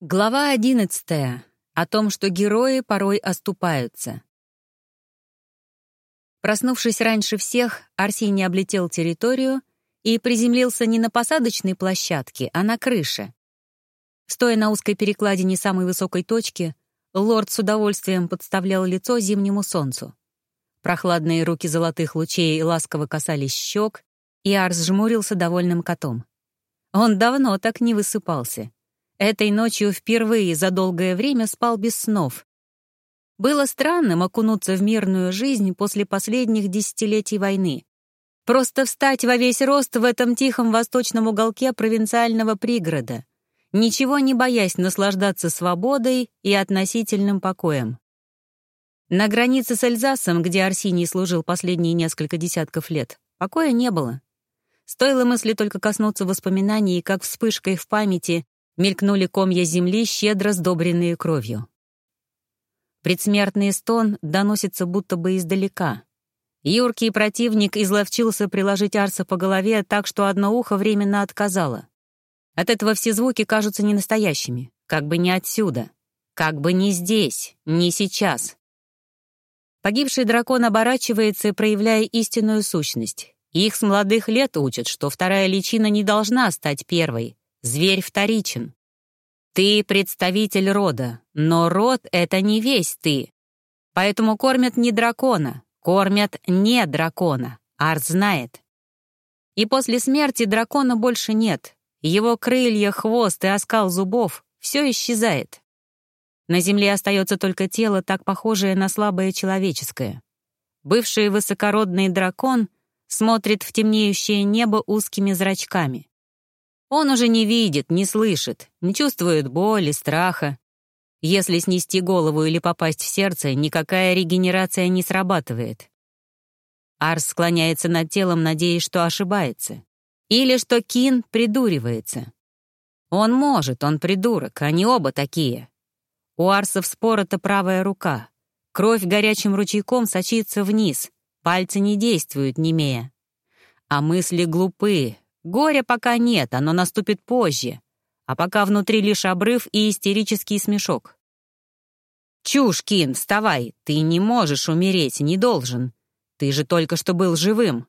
Глава одиннадцатая. О том, что герои порой оступаются. Проснувшись раньше всех, Арсений облетел территорию и приземлился не на посадочной площадке, а на крыше. Стоя на узкой перекладине самой высокой точки, лорд с удовольствием подставлял лицо зимнему солнцу. Прохладные руки золотых лучей ласково касались щек, и Арс жмурился довольным котом. Он давно так не высыпался. Этой ночью впервые за долгое время спал без снов. Было странным окунуться в мирную жизнь после последних десятилетий войны. Просто встать во весь рост в этом тихом восточном уголке провинциального пригорода, ничего не боясь наслаждаться свободой и относительным покоем. На границе с Эльзасом, где Арсений служил последние несколько десятков лет, покоя не было. Стоило мысли только коснуться воспоминаний, как вспышкой в памяти Мелькнули комья земли, щедро сдобренные кровью. Предсмертный стон доносится будто бы издалека. Юркий противник изловчился приложить Арса по голове так, что одно ухо временно отказало. От этого все звуки кажутся ненастоящими, как бы не отсюда, как бы не здесь, не сейчас. Погибший дракон оборачивается, проявляя истинную сущность. Их с молодых лет учат, что вторая личина не должна стать первой, Зверь вторичен. Ты представитель рода, но род — это не весь ты. Поэтому кормят не дракона, кормят не дракона. Арт знает. И после смерти дракона больше нет. Его крылья, хвост и оскал зубов — все исчезает. На земле остается только тело, так похожее на слабое человеческое. Бывший высокородный дракон смотрит в темнеющее небо узкими зрачками. Он уже не видит, не слышит, не чувствует боли, страха. Если снести голову или попасть в сердце, никакая регенерация не срабатывает. Арс склоняется над телом, надеясь, что ошибается. Или что Кин придуривается. Он может, он придурок, они оба такие. У Арса вспорота правая рука. Кровь горячим ручейком сочится вниз, пальцы не действуют, немея. А мысли глупые, Горя пока нет, оно наступит позже. А пока внутри лишь обрыв и истерический смешок. «Чушь, Кин, вставай! Ты не можешь умереть, не должен. Ты же только что был живым!»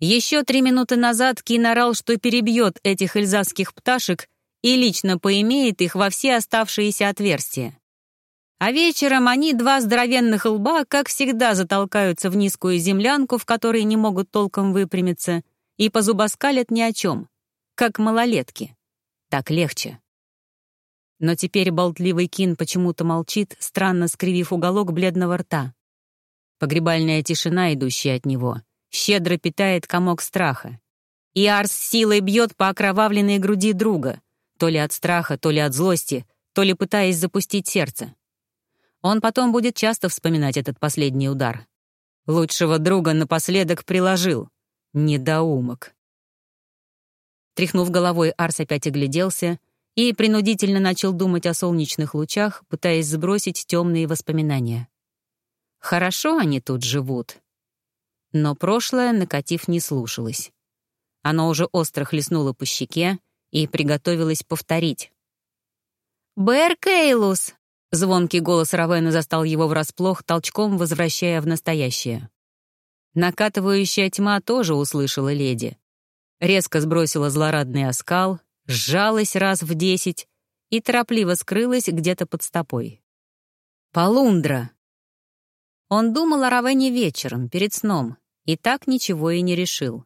Еще три минуты назад Кин орал, что перебьет этих эльзасских пташек и лично поимеет их во все оставшиеся отверстия. А вечером они, два здоровенных лба, как всегда затолкаются в низкую землянку, в которой не могут толком выпрямиться — и позубоскалят ни о чем, как малолетки. Так легче. Но теперь болтливый Кин почему-то молчит, странно скривив уголок бледного рта. Погребальная тишина, идущая от него, щедро питает комок страха. И Арс силой бьет по окровавленной груди друга, то ли от страха, то ли от злости, то ли пытаясь запустить сердце. Он потом будет часто вспоминать этот последний удар. Лучшего друга напоследок приложил, Недоумок. Тряхнув головой, Арс опять огляделся и принудительно начал думать о солнечных лучах, пытаясь сбросить темные воспоминания. Хорошо они тут живут. Но прошлое, накатив, не слушалось. Оно уже остро хлестнуло по щеке и приготовилось повторить. «Бэр Кейлус!» — звонкий голос Равена застал его врасплох, толчком возвращая в настоящее. Накатывающая тьма тоже услышала леди. Резко сбросила злорадный оскал, сжалась раз в десять и торопливо скрылась где-то под стопой. «Полундра!» Он думал о Равене вечером, перед сном, и так ничего и не решил.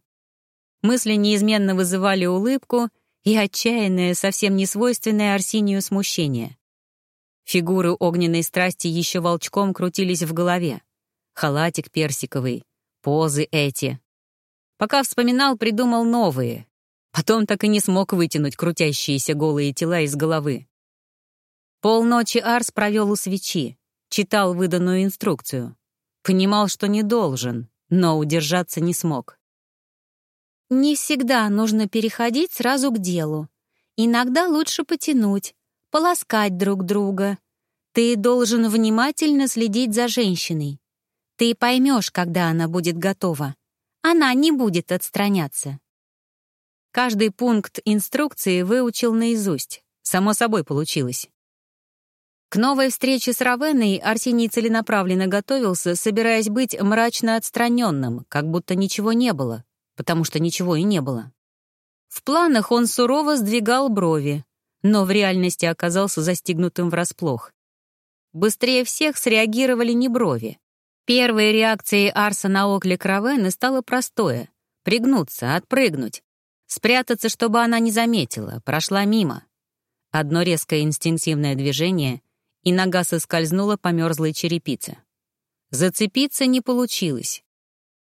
Мысли неизменно вызывали улыбку и отчаянное, совсем не свойственное Арсинию смущение. Фигуры огненной страсти еще волчком крутились в голове. Халатик персиковый, позы эти. Пока вспоминал, придумал новые. Потом так и не смог вытянуть крутящиеся голые тела из головы. Полночи Арс провел у свечи, читал выданную инструкцию. Понимал, что не должен, но удержаться не смог. «Не всегда нужно переходить сразу к делу. Иногда лучше потянуть, полоскать друг друга. Ты должен внимательно следить за женщиной. Ты поймешь, когда она будет готова. Она не будет отстраняться. Каждый пункт инструкции выучил наизусть, Само собой получилось. К новой встрече с Равеной Арсений целенаправленно готовился, собираясь быть мрачно отстраненным, как будто ничего не было, потому что ничего и не было. В планах он сурово сдвигал брови, но в реальности оказался застигнутым врасплох. Быстрее всех среагировали не брови. Первой реакцией Арса на оклик Равены стало простое — пригнуться, отпрыгнуть, спрятаться, чтобы она не заметила, прошла мимо. Одно резкое инстинктивное движение, и нога соскользнула по мерзлой черепице. Зацепиться не получилось.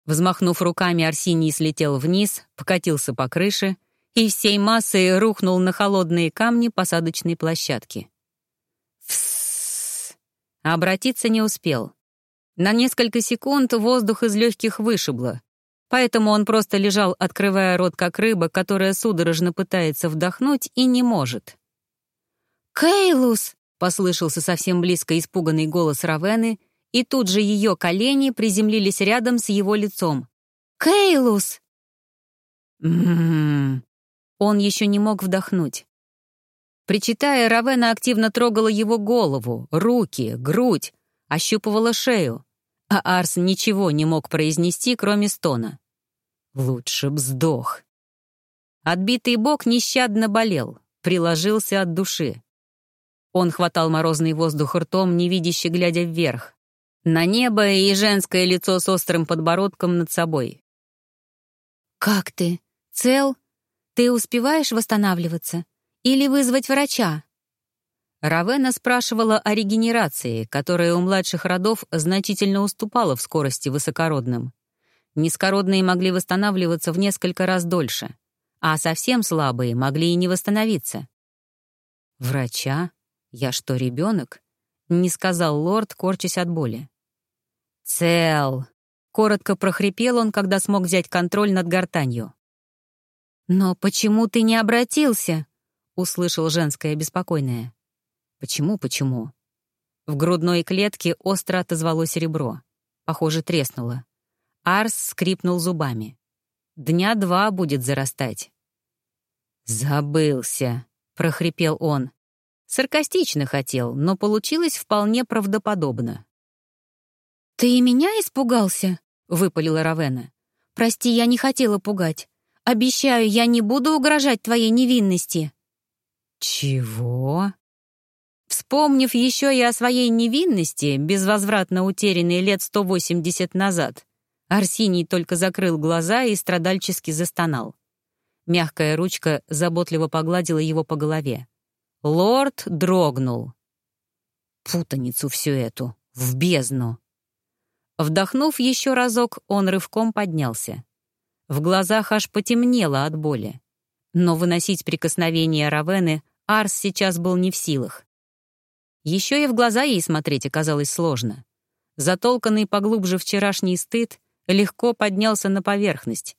Взмахнув руками, Арсений слетел вниз, покатился по крыше и всей массой рухнул на холодные камни посадочной площадки. Обратиться не успел. На несколько секунд воздух из легких вышибло, поэтому он просто лежал, открывая рот, как рыба, которая судорожно пытается вдохнуть и не может. «Кейлус!» — послышался совсем близко испуганный голос Равены, и тут же ее колени приземлились рядом с его лицом. «Кейлус!» «М-м-м...» Он еще не мог вдохнуть. Причитая, Равена активно трогала его голову, руки, грудь, ощупывала шею, а Арс ничего не мог произнести, кроме стона. Лучше б сдох. Отбитый бок нещадно болел, приложился от души. Он хватал морозный воздух ртом, невидяще глядя вверх. На небо и женское лицо с острым подбородком над собой. «Как ты? Цел?» Ты успеваешь восстанавливаться? Или вызвать врача?» Равена спрашивала о регенерации, которая у младших родов значительно уступала в скорости высокородным. Низкородные могли восстанавливаться в несколько раз дольше, а совсем слабые могли и не восстановиться. «Врача? Я что, ребенок?» — не сказал лорд, корчась от боли. «Цел!» — коротко прохрипел он, когда смог взять контроль над гортанью. «Но почему ты не обратился?» — услышал женское беспокойное. «Почему, почему?» В грудной клетке остро отозвалось ребро. Похоже, треснуло. Арс скрипнул зубами. «Дня два будет зарастать». «Забылся», — прохрипел он. Саркастично хотел, но получилось вполне правдоподобно. «Ты и меня испугался?» — выпалила Равена. «Прости, я не хотела пугать. Обещаю, я не буду угрожать твоей невинности». «Чего?» Вспомнив еще и о своей невинности, безвозвратно утерянной лет 180 назад, Арсений только закрыл глаза и страдальчески застонал. Мягкая ручка заботливо погладила его по голове. Лорд дрогнул. Путаницу всю эту, в бездну. Вдохнув еще разок, он рывком поднялся. В глазах аж потемнело от боли. Но выносить прикосновение Равены Арс сейчас был не в силах. Еще и в глаза ей смотреть оказалось сложно. Затолканный поглубже вчерашний стыд легко поднялся на поверхность.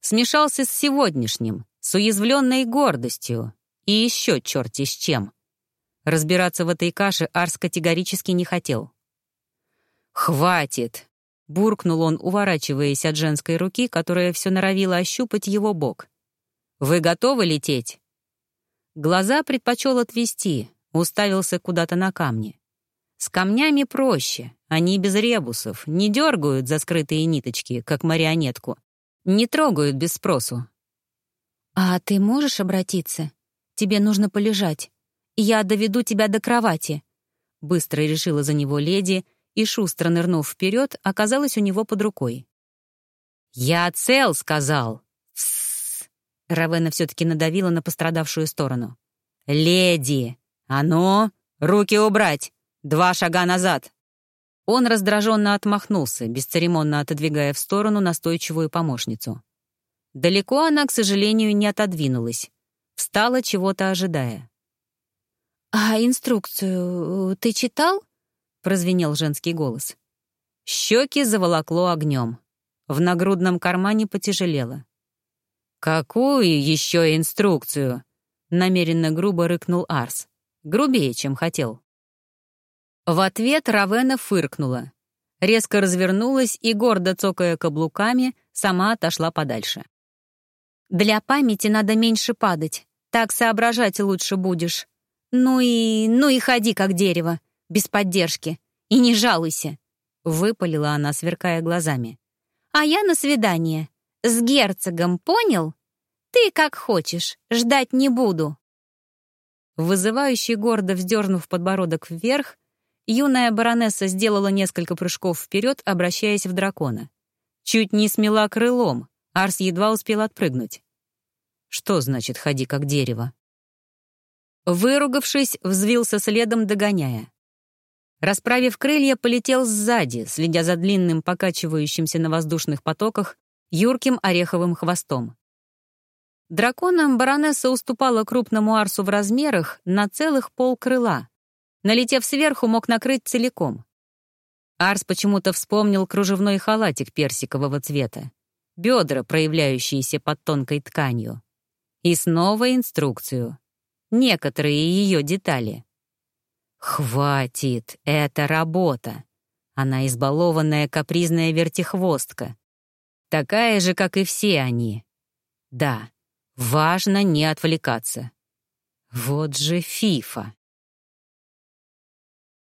Смешался с сегодняшним, с уязвленной гордостью и еще черти с чем. Разбираться в этой каше Арс категорически не хотел. «Хватит!» Буркнул он, уворачиваясь от женской руки, которая все норовила ощупать его бок. «Вы готовы лететь?» Глаза предпочел отвести, уставился куда-то на камни. С камнями проще, они без ребусов, не дергают за скрытые ниточки, как марионетку, не трогают без спросу. «А ты можешь обратиться? Тебе нужно полежать. Я доведу тебя до кровати», — быстро решила за него леди — и, шустро нырнув вперед, оказалась у него под рукой. «Я цел», — сказал. Равена все-таки надавила на пострадавшую сторону. «Леди! А ну, руки убрать! Два шага назад!» Он раздраженно отмахнулся, бесцеремонно отодвигая в сторону настойчивую помощницу. Далеко она, к сожалению, не отодвинулась. Встала, чего-то ожидая. «А инструкцию ты читал?» — прозвенел женский голос. Щеки заволокло огнем. В нагрудном кармане потяжелело. «Какую еще инструкцию?» — намеренно грубо рыкнул Арс. Грубее, чем хотел. В ответ Равена фыркнула. Резко развернулась и, гордо цокая каблуками, сама отошла подальше. «Для памяти надо меньше падать. Так соображать лучше будешь», «Ну и... ну и ходи, как дерево, без поддержки, и не жалуйся», — выпалила она, сверкая глазами. «А я на свидание. С герцогом, понял? Ты как хочешь, ждать не буду». Вызывающий гордо вздернув подбородок вверх, юная баронесса сделала несколько прыжков вперед, обращаясь в дракона. Чуть не смела крылом, Арс едва успел отпрыгнуть. «Что значит «ходи как дерево»?» Выругавшись, взвился следом, догоняя. Расправив крылья, полетел сзади, следя за длинным, покачивающимся на воздушных потоках, юрким ореховым хвостом. Драконам баронесса уступала крупному арсу в размерах на целых полкрыла. Налетев сверху, мог накрыть целиком. Арс почему-то вспомнил кружевной халатик персикового цвета, бедра, проявляющиеся под тонкой тканью. И снова инструкцию некоторые ее детали. «Хватит, это работа!» Она избалованная капризная вертихвостка. Такая же, как и все они. Да, важно не отвлекаться. Вот же фифа.